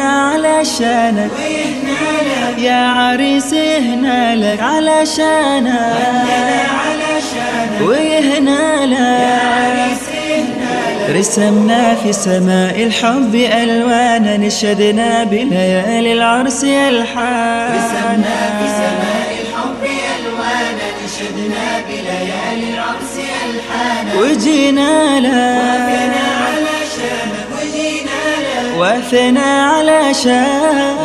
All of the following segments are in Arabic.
علشانك يا عريس هنا لك علشانك ويهنا لك. رسمنا في سماء الحب ألوانا نشدنا بليالي العرس الحان رسمنا في سماء الحب ألوانا نشدنا بليالي العرس ألحانا وجينا لك. علشانك لك وثنا على شان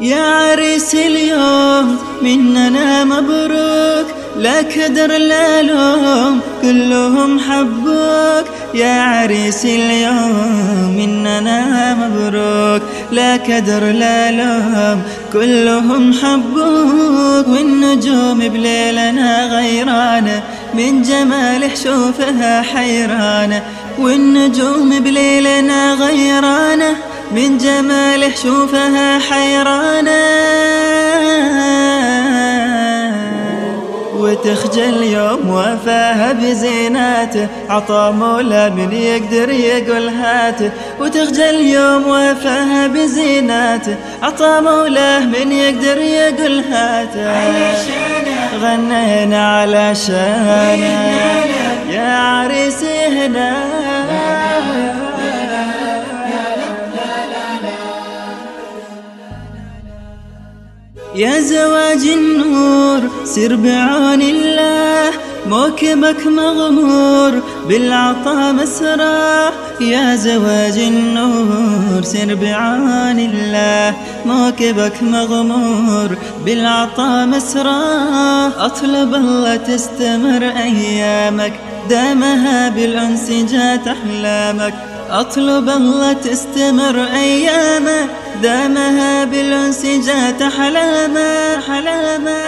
يا عريس اليوم مننا مبروك لا كدر لا لوم كلهم حبوك. يا عريس اليوم مننا مبروك لا كدر لا لوم كلهم حبوك. والنجوم بليلنا غيرانة من جمالك شوفها حيرانة والنجوم بليلنا غيرانة من جمالك شوفها حيرانة. وتخجل يوم وفاها بزيناته عطى مولا من يقدر يقول هاته وتخجل يوم وفاها بزيناته عطى مولاه من يقدر يقول هاته غنينا علشانه يا عريس هنا. يا زواج النور سر بعون الله. موكبك مغمور بالعطا مسرى يا زواج النور. سر بعون الله. موكبك مغمور بالعطا مسرى أطلب الله تستمر أيامك. دامها بالأنس جات أحلامك. أطلب الله تستمر أيامه دامها بالأنس جات حلاما حلاما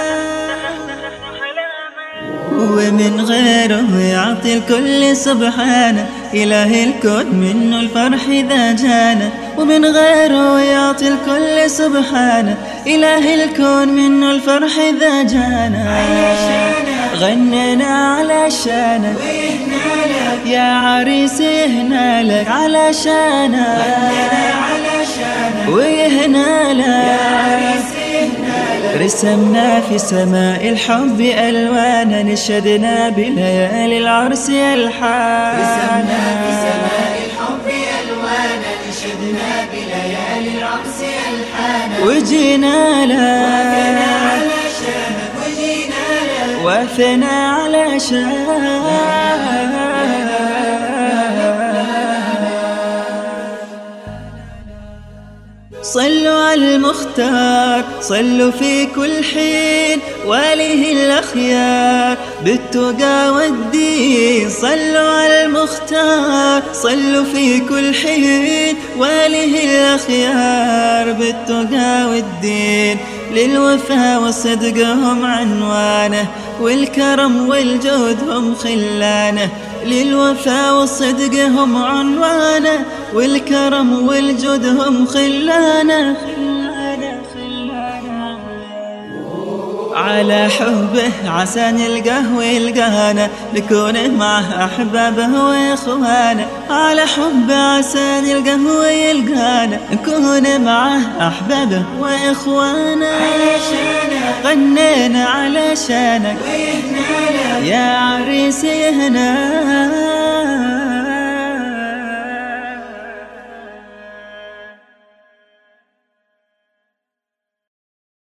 ومن غيره يعطي الكل سبحانه. إله الكون منه الفرح إذا جانا ومن غيره يعطي الكل سبحانه. إله الكون منه الفرح إذا جانا. غنينا علشانك يا عريس يهنا لك علشانك ويهنا لك. رسمنا في سماء الحب ألوانا نشدنا بليالي العرس ألحان. رسمنا في سماء الحب ألوانا نشدنا بليالي العرس ألحانا وجينا لك علشانك وجينا لك صلوا على المختار صلوا في كل حين وآله الأخيار. بالتقى والدين صلوا على المختار صلوا في كل حين وآله الأخيار. بالتقى والدين للوفا والصدق هم عنوانه والكرم والجود هم خلانه للوفا والصدق هم عنوانه. والكرم والجود هم خلانه على حبه عسى نلقاه ويلقانا نكون معه أحبابه وإخوانه على حبه عسى نلقاه ويلقانا نكون معه أحبابه وإخوانه غنينا علشانك يا عريس يهنا.